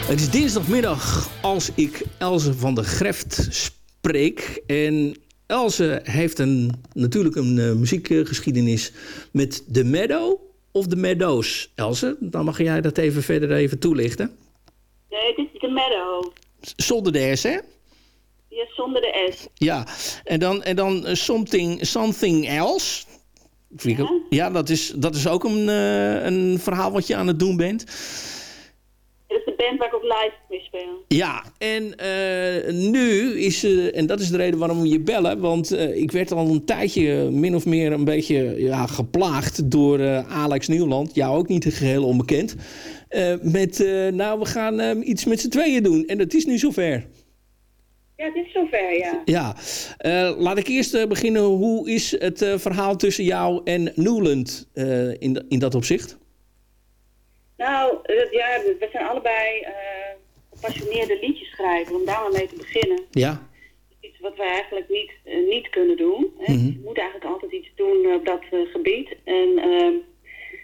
Het is dinsdagmiddag als ik Elze van der Greft spreek. En Elze heeft een, natuurlijk een uh, muziekgeschiedenis met The Meadow of The Meadows. Elze, dan mag jij dat even verder even toelichten. Nee, het is The Meadow. Zonder de S, hè? Ja, zonder de S. Ja, en dan, en dan uh, something, something Else. Ja, ja dat, is, dat is ook een, uh, een verhaal wat je aan het doen bent. Dat is de band waar ik ook live mee speel. Ja, en uh, nu is, uh, en dat is de reden waarom we je bellen... want uh, ik werd al een tijdje min of meer een beetje ja, geplaagd door Alex Nieuwland. Jou ook niet geheel onbekend. met, nou, we gaan iets met z'n tweeën doen. En dat is nu zover. Ja, het is zover, ja. Ja, laat ik eerst beginnen. Hoe is het verhaal tussen jou en Newland in, in dat opzicht? Nou, ja, we zijn allebei uh, gepassioneerde liedjes schrijven, om daar maar mee te beginnen. Ja. Iets wat wij eigenlijk niet, uh, niet kunnen doen. Hè. Mm -hmm. Je moet eigenlijk altijd iets doen op dat uh, gebied. En uh,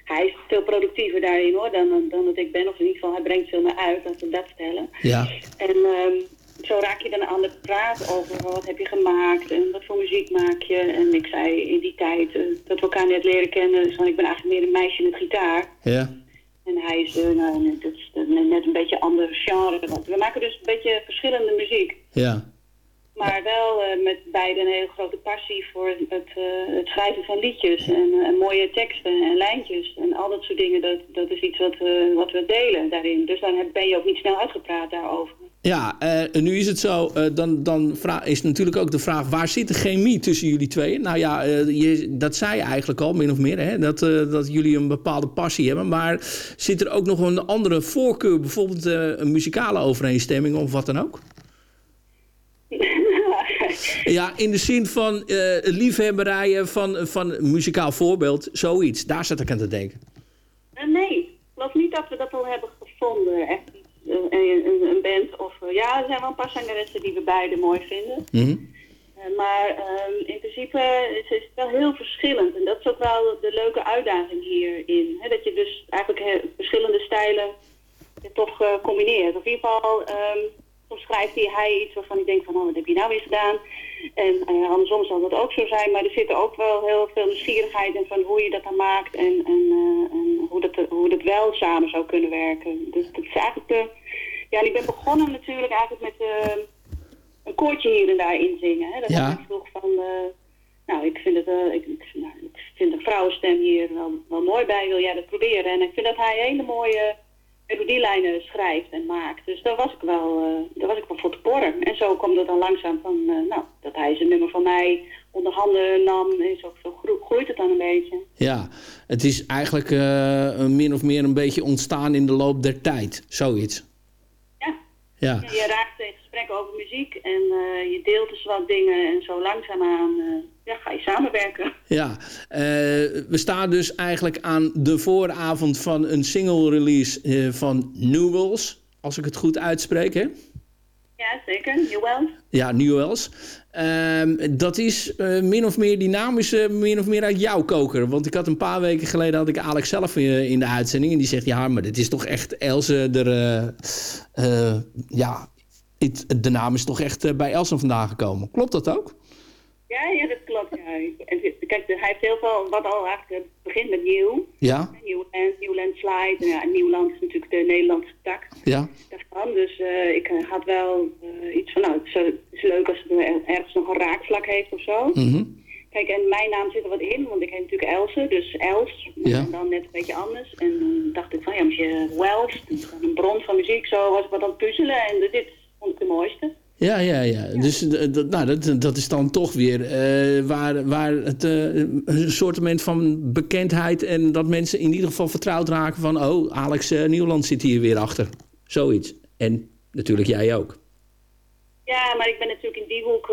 hij is veel productiever daarin hoor, dan, dan dat ik ben. Of in ieder geval, hij brengt veel meer uit, laten we dat vertellen. Ja. En zo raak je dan aan de praat over wat heb je gemaakt en wat voor muziek maak je. En ik zei in die tijd dat we elkaar net leren kennen, dus ik ben eigenlijk meer een meisje met gitaar. Ja. En hij is, uh, nou, dat is net een beetje ander genre. Want we maken dus een beetje verschillende muziek. Ja. Maar wel uh, met beide een hele grote passie voor het, uh, het schrijven van liedjes. En, en, mooie teksten en lijntjes. En al dat soort dingen, dat, dat is iets wat, we wat we delen daarin. Dus dan ben je ook niet snel uitgepraat daarover. Ja, uh, nu is het zo, uh, dan, dan is natuurlijk ook de vraag... waar zit de chemie tussen jullie tweeën? Nou ja, uh, je, dat zei je eigenlijk al, min of meer, hè? Dat, dat jullie een bepaalde passie hebben. Maar zit er ook nog een andere voorkeur? Bijvoorbeeld een muzikale overeenstemming of wat dan ook? Ja, in de zin van liefhebberijen van, van muzikaal voorbeeld, zoiets. Daar zat ik aan te denken. Nee, ik geloof niet dat we dat al hebben gevonden. Echt een, een, een band of... ja, er zijn wel een paar zangeressen die we beide mooi vinden. Mm maar uh, in principe is het wel heel verschillend. En dat is ook wel de leuke uitdaging hierin. Hè? Dat je dus eigenlijk verschillende stijlen toch uh, combineert. Of in ieder geval, um, soms schrijft hij, hij iets waarvan ik denk van, oh, wat heb je nou weer gedaan? En uh, andersom zal dat ook zo zijn. Maar er zit ook wel heel veel nieuwsgierigheid in van hoe je dat dan maakt. En, en, uh, en hoe, dat, hoe dat wel samen zou kunnen werken. Dus dat is eigenlijk de... Ja, ik ben begonnen natuurlijk eigenlijk met een koortje hier en daar inzingen. Hè? Dat ja. ik vroeg van, uh, nou, ik vind, het, uh, ik, nou, ik vind de vrouwenstem hier wel, wel mooi bij, wil jij dat proberen? En ik vind dat hij hele mooie melodielijnen schrijft en maakt. Dus daar was ik wel, daar was ik wel voor te porren. En zo kwam het dan langzaam van, nou, dat hij zijn nummer van mij onder handen nam. En zo, zo groeit het dan een beetje. Ja, het is eigenlijk min of meer een beetje ontstaan in de loop der tijd, zoiets. Ja. Je raakt in gesprek over muziek en uh, je deelt dus wat dingen en zo langzaamaan uh, ja, ga je samenwerken. Ja, uh, we staan dus eigenlijk aan de vooravond van een single release van Newells, als ik het goed uitspreek hè? Ja, zeker. Newells. Ja, Newells. Uh, dat is uh, min of meer, is uh, min of meer uit jouw koker. Want ik had een paar weken geleden had ik Alex zelf in de uitzending. En die zegt, ja, maar dit is toch echt Else ja, de naam is toch echt bij Else vandaan gekomen. Klopt dat ook? Ja, ja, dat klopt. Ja. En, kijk, hij heeft heel veel, wat al eigenlijk begint met nieuw. Ja. Nieuwland, Nieuwland Slide. Ja, Nieuwland is natuurlijk de Nederlandse tak ja. daarvan. Dus uh, ik had wel uh, iets van, nou, het is, is, leuk als het ergens nog een raakvlak heeft of zo. Mm -hmm. Kijk, en mijn naam zit er wat in, want ik heet natuurlijk Else, dus Els. Ja. En dan net een beetje anders. En dan dacht ik van, ja, als je Wells, een bron van muziek, zo was ik wat aan het puzzelen. En dit vond ik de mooiste. Ja, ja, ja. Dus dat, nou, dat, dat is dan toch weer uh, waar, waar het uh, een soort van bekendheid en dat mensen in ieder geval vertrouwd raken van oh, Alex uh, Nieuwland zit hier weer achter. Zoiets. En natuurlijk jij ook. Ja, maar ik ben natuurlijk in die hoek,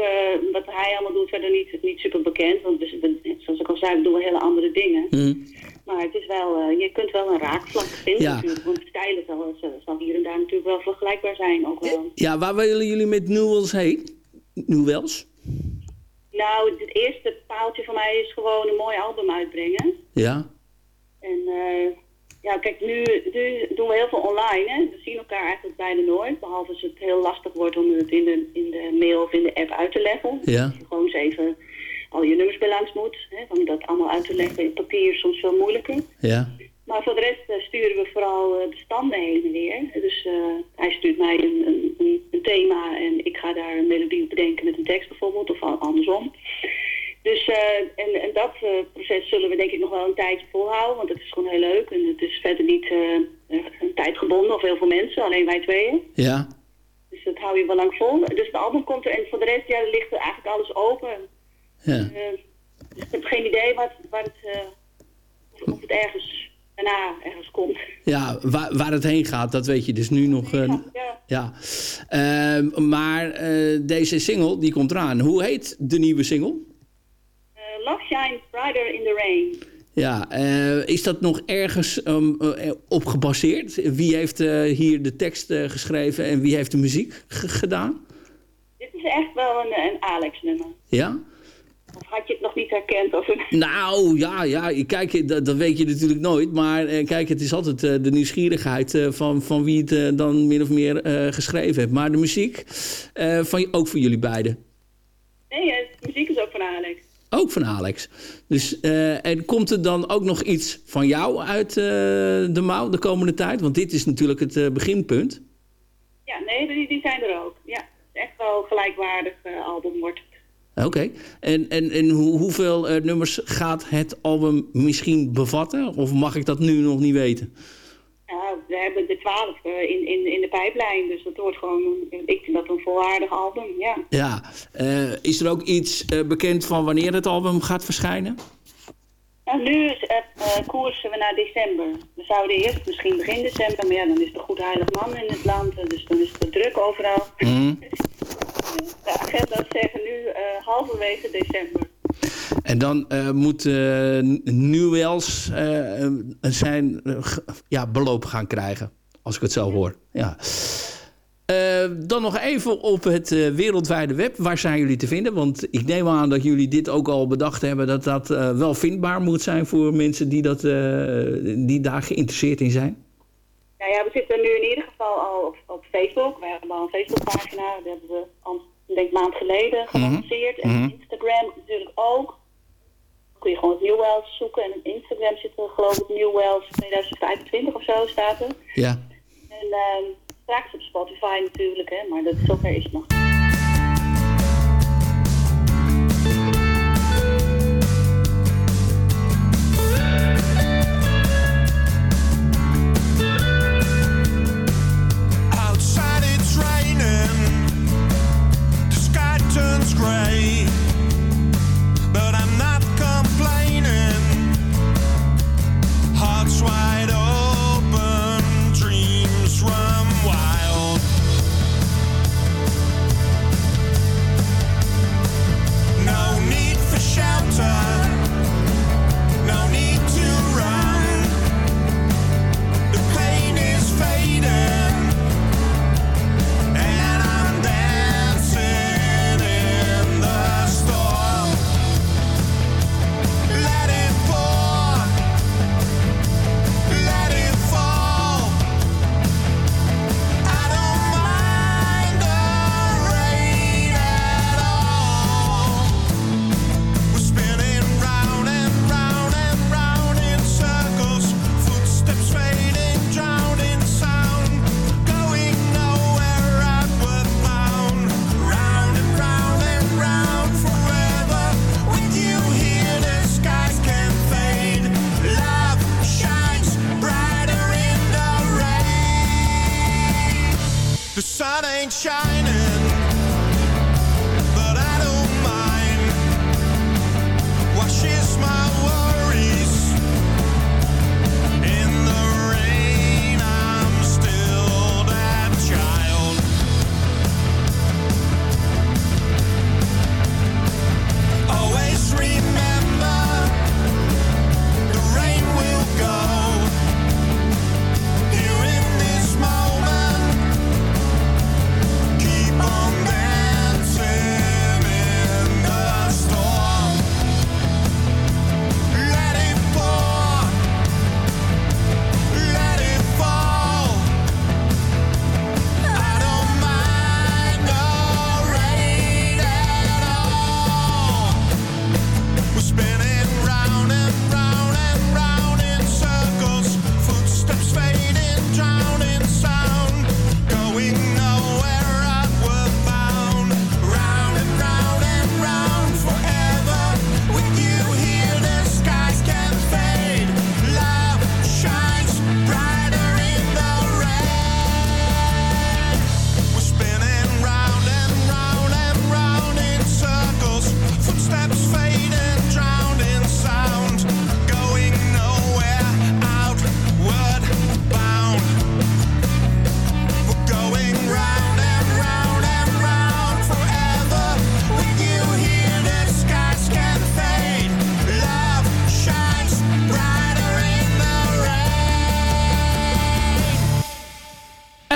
wat hij allemaal doet, verder niet, niet super bekend. Want dus, zoals ik al zei, we doen hele andere dingen. Mm. Maar het is wel, uh, je kunt wel een raakvlak vinden ja. natuurlijk. Want stijlen zal, zal hier en daar natuurlijk wel vergelijkbaar zijn. Ook wel. Ja, waar willen jullie met Newells heen? Newells? Nou, het eerste paaltje van mij is gewoon een mooi album uitbrengen. Ja. En uh, ja, kijk, nu, nu, doen we heel veel online. Hè? We zien elkaar eigenlijk bijna nooit. Behalve als het heel lastig wordt om het in de, in de mail of in de app uit te leggen. Ja. gewoon eens even al je nummers bij langs moet. Hè, om dat allemaal uit te leggen in papier is soms veel moeilijker. Ja. Maar voor de rest uh, sturen we vooral bestanden heen en weer. Dus uh, hij stuurt mij een, een, een, thema en ik ga daar een melodie op bedenken met een tekst bijvoorbeeld, of andersom. Dus en, en dat proces zullen we denk ik nog wel een tijdje volhouden, want het is gewoon heel leuk. En het is verder niet een tijd gebonden of heel veel mensen, alleen wij tweeën. Ja. Dus dat hou je wel lang vol. Dus het album komt er en voor de rest ja, ligt er eigenlijk alles open. Ja. Dus ik heb geen idee wat, waar het, uh, of het ergens daarna ergens komt. Ja, waar, waar het heen gaat, dat weet je dus nu nog. Uh, ja. ja. Ehm, maar deze single, die komt eraan. Hoe heet de nieuwe single? Love Shines Brighter in the Rain. Ja, is dat nog ergens um, op gebaseerd? Wie heeft hier de tekst geschreven en wie heeft de muziek gedaan? Dit is echt wel een, een Alex-nummer. Ja? Had je het nog niet herkend? Of Nou, ja, ja kijk, dat, dat, weet je natuurlijk nooit. Maar eh, kijk, het is altijd uh, de nieuwsgierigheid uh, van, van wie het uh, dan min of meer geschreven heeft. Maar de muziek, van, ook voor jullie beiden? Nee, de muziek is ook van Alex. Ook van Alex. Dus, en komt er dan ook nog iets van jou uit de mouw de komende tijd? Want dit is natuurlijk het beginpunt. Ja, nee, die, die zijn er ook. Ja, het is echt wel gelijkwaardig album wordt het. Oké. En, en, en hoe, hoeveel uh, nummers gaat het album misschien bevatten? Of mag ik dat nu nog niet weten? We hebben de twaalf uh, in, in, in de pijplijn. Dus dat wordt gewoon, ik vind dat een volwaardig album, ja. Ja. Uh, is er ook iets bekend van wanneer het album gaat verschijnen? Nou, nu koersen we naar december. We zouden eerst misschien begin december, maar ja, dan is de goed heilig man in het land. Dus dan is het druk overal. Mm. de agenda's zeggen nu eh, halverwege december. En dan eh, moet uh, Newells uh, zijn ja, beloop gaan krijgen. Als ik het zo hoor. Ja. Dan nog even op het wereldwijde web. Waar zijn jullie te vinden? Want ik neem aan dat jullie dit ook al bedacht hebben... dat dat wel vindbaar moet zijn voor mensen die, dat, die daar geïnteresseerd in zijn. Nou ja, we zitten nu in ieder geval al op, op Facebook. We hebben al een Facebookpagina. Dat hebben we al denk maand geleden gelanceerd. Mm -hmm. En Instagram natuurlijk ook kun je gewoon Wells zoeken. En op Instagram zit er geloof ik Wells 2025 of zo staat er. Ja. En uh, straks op Spotify natuurlijk, hè, maar dat zover is nog.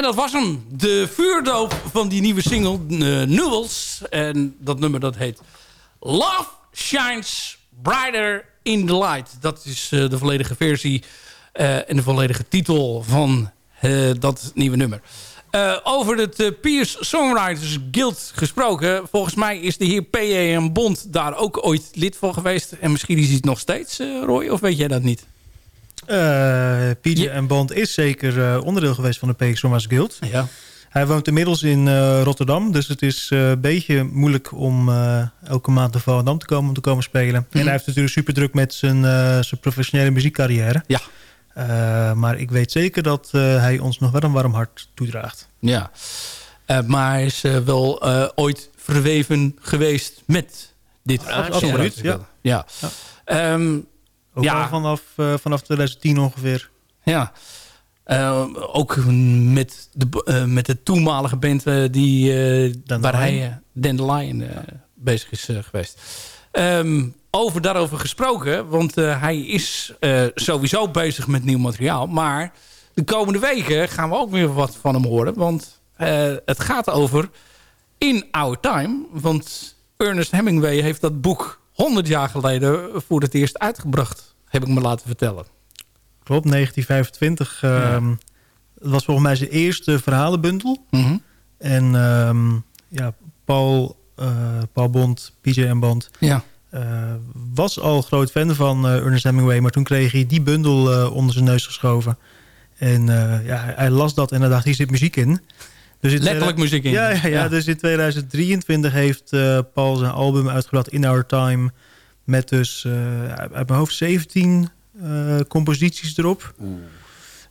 En dat was hem. De vuurdoop van die nieuwe single uh, Newells. En dat nummer dat heet Love Shines Brighter in the Light. Dat is uh, de volledige versie uh, en de volledige titel van dat nieuwe nummer. over het Piers Songwriters Guild gesproken. Volgens mij is de heer P.A.M. Bond daar ook ooit lid van geweest. En misschien is hij het nog steeds, Roy. Of weet jij dat niet? Uh, PJ en Bond is zeker uh, onderdeel geweest van de PX Roma's Guild. Ja. Hij woont inmiddels in uh, Rotterdam. Dus het is een beetje moeilijk om elke maand naar Volendam te komen om te komen spelen. Mhm. En hij heeft natuurlijk super druk met zijn, zijn professionele muziekcarrière. Ja. maar ik weet zeker dat hij ons nog wel een warm hart toedraagt. Ja. maar hij is wel ooit verweven geweest met dit. Absoluut, ja. ja. ja. Um, ook ja. al vanaf, uh, vanaf 2010 ongeveer. Ja. Eh, ook met de, eh, met de toenmalige band eh, die, eh, waar hij, Dandelion, eh bezig is eh, geweest. Ehm, over daarover gesproken, want eh, hij is eh, sowieso bezig met nieuw materiaal. Maar de komende weken gaan we ook weer wat van hem horen. Want eh, het gaat over In Our Time. Want Ernest Hemingway heeft dat boek 100 jaar geleden voor het eerst uitgebracht. Heb ik me laten vertellen. Klopt, 1925. ehm, Het was volgens mij zijn eerste verhalenbundel. Mhm. En ehm, ja, Paul, eh, Paul Bond, PJ en Bond... Ja. eh, was al groot fan van eh, Ernest Hemingway... maar toen kreeg hij die bundel onder zijn neus geschoven. En ja, hij- hij las dat en daar dacht hij, zit muziek in. Dus Letterlijk muziek in. Ja, ja, ja, Ja. dus in 2023 heeft eh, Paul zijn album uitgebracht In Our Time... met dus eh, uit mijn hoofd 17 eh, composities erop.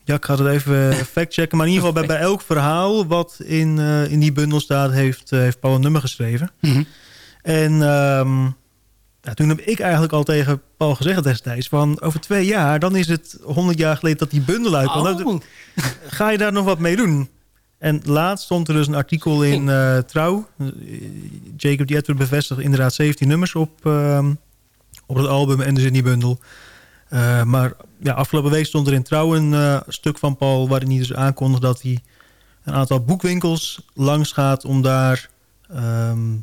Ja, ik ga het even factchecken. Maar in ieder geval bij, bij elk verhaal wat in, eh, in die bundel staat... heeft, eh, heeft Paul een nummer geschreven. Mhm. En ehm, ja, toen heb ik eigenlijk al tegen Paul gezegd destijds... van over twee jaar, dan is het 100 jaar geleden dat die bundel uitkomt. Oh. Ga je daar nog wat mee doen? En laatst stond er dus een artikel in eh, Trouw. Jacob die Edward bevestigt inderdaad 17 nummers op, ehm, op het album en dus in die bundel. Eh, maar ja, afgelopen week stond er in Trouw een eh, stuk van Paul... waarin hij dus aankondigt dat hij een aantal boekwinkels langs gaat... om daar ehm,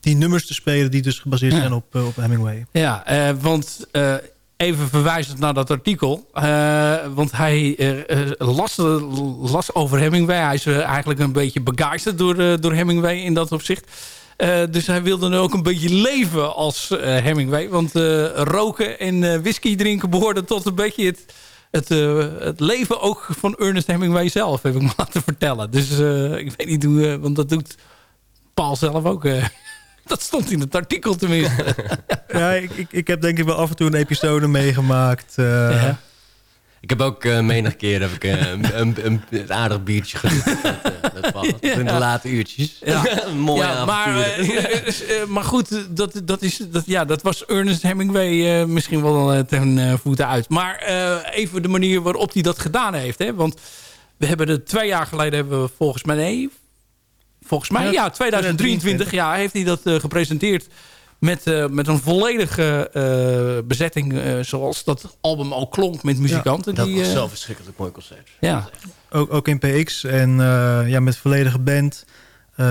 die nummers te spelen die dus gebaseerd Ja. zijn op, op Hemingway. Ja, want even verwijzend naar dat artikel. eh, want hij eh, eh, las, las over Hemingway. Hij is eigenlijk een beetje begeisterd door, door Hemingway in dat opzicht. Dus hij wilde nu ook een beetje leven als Hemingway. Want roken en whisky drinken behoorden tot een beetje het, het, het leven ook van Ernest Hemingway zelf, heb ik me laten vertellen. Dus ik weet niet hoe, want dat doet Paul zelf ook. Eh. dat stond in het artikel tenminste. Ja, ik, ik, ik heb denk ik wel af en toe een episode meegemaakt. eh, Ja. Ik heb ook uh, menig keer heb ik, uh, een, een, een, een, aardig biertje gedronken. Ja. In de late uurtjes. Ja, Mooi ja, maar, uh, maar goed, dat, dat, is, dat, ja, dat was Ernest Hemingway misschien wel ten voeten uit. Maar even de manier waarop hij dat gedaan heeft. Hè? Want we hebben het twee jaar geleden hebben we volgens mij... Nee, volgens mij, ja, ja 2023 ja, heeft hij dat gepresenteerd met, uh, met een volledige uh, bezetting uh, zoals dat album al klonk met muzikanten. Ja, die, dat was zo verschrikkelijk mooi concert. Ja. Ook, ook in PX en ja, met volledige band.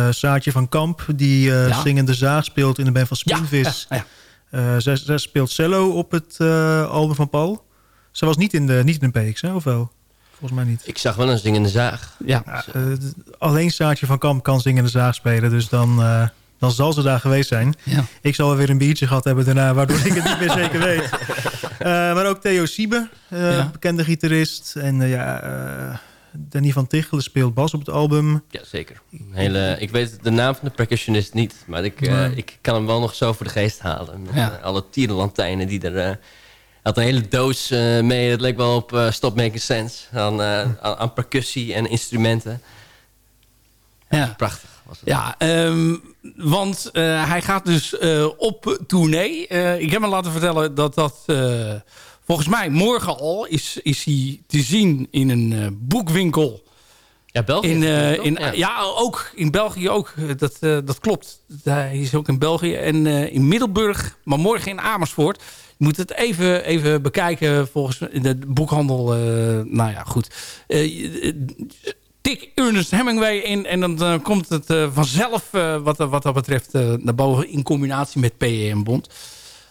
Saatje van Kamp, die ja. zingende zaag speelt in de band van Spinvis. Ja. Ja, zij, zij, speelt cello op het album van Paul. Ze was niet in de, niet in de PX, hè, of wel? Volgens mij niet. Ik zag wel een zingende zaag. Ja. alleen Saatje van Kamp kan zingende zaag spelen, dus dan dan zal ze daar geweest zijn. Ja. Ik zal wel weer een biertje gehad hebben daarna, waardoor ik het niet meer zeker weet. Uh, maar ook Theo Siebe, uh, ja. bekende gitarist. En uh, ja, Danny van Tichelen speelt bas op het album. Ja, zeker. Hele, ik weet de naam van de percussionist niet, maar ik, nee. ik kan hem wel nog zo voor de geest halen. Met ja. alle tierenlantijnen die er... had een hele doos mee, dat leek wel op Stop Making Sense. Aan, aan, aan percussie en instrumenten. Ja. Prachtig. Ja, um, want hij gaat dus op tournee. Ik heb me laten vertellen dat dat volgens mij morgen al is, is hij te zien in een boekwinkel. Ja, België. In, in, ja. ja. ook in België ook. Dat, dat klopt. Hij is ook in België en in Middelburg, maar morgen in Amersfoort. Moet het even, even bekijken volgens de boekhandel. nou ja, goed tik Ernest Hemingway in. En dan komt het vanzelf wat, wat dat betreft naar boven in combinatie met P.E.M. Bond.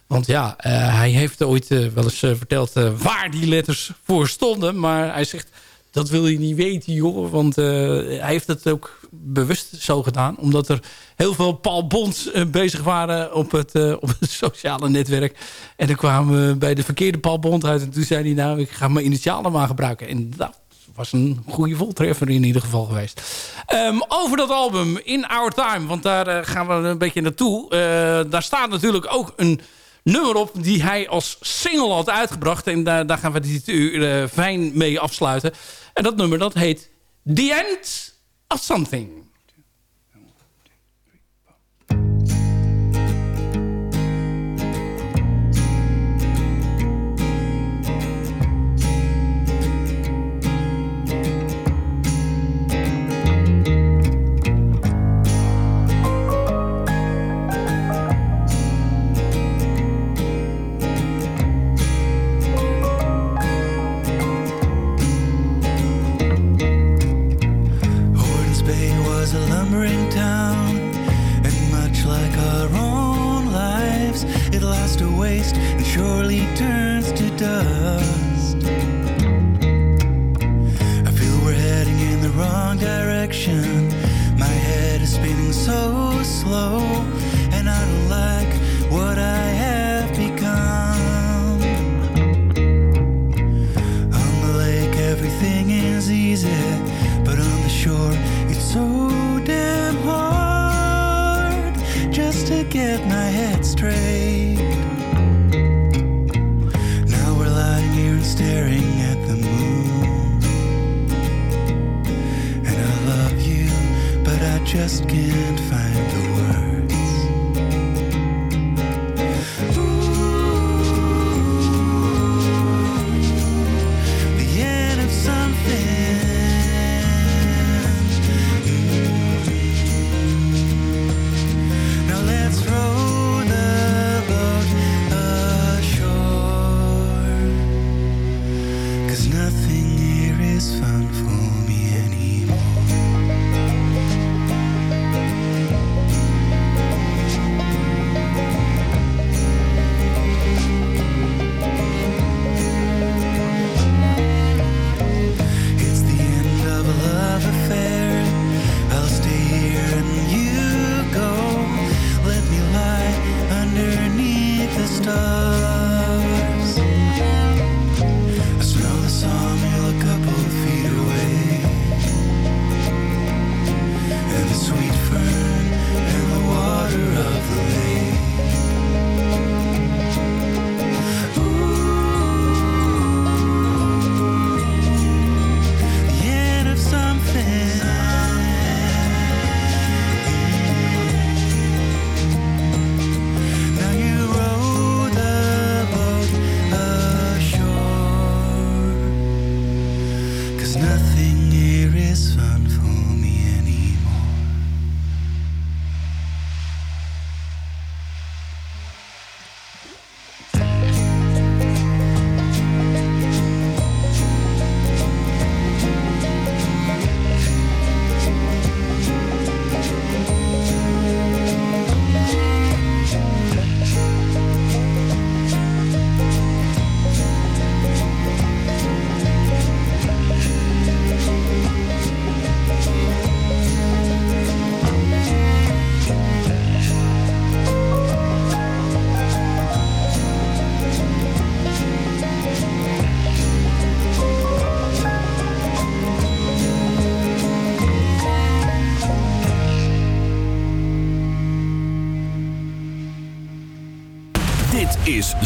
Want ja, hij heeft ooit wel eens verteld waar die letters voor stonden. Maar hij zegt, dat wil je niet weten joh. Want hij heeft het ook bewust zo gedaan. Omdat er heel veel Paul Bonds bezig waren op het, op het sociale netwerk. En dan kwamen we bij de verkeerde Paul Bond uit. En toen zei hij, nou ik ga mijn initialen maar gebruiken. En dat was een goede voltreffer in ieder geval geweest. Um, over dat album In Our Time, want daar uh, gaan we een beetje naartoe. Daar staat natuurlijk ook een nummer op die hij als single had uitgebracht. En daar, daar gaan we dit uur fijn mee afsluiten. En dat nummer dat heet The End of Something.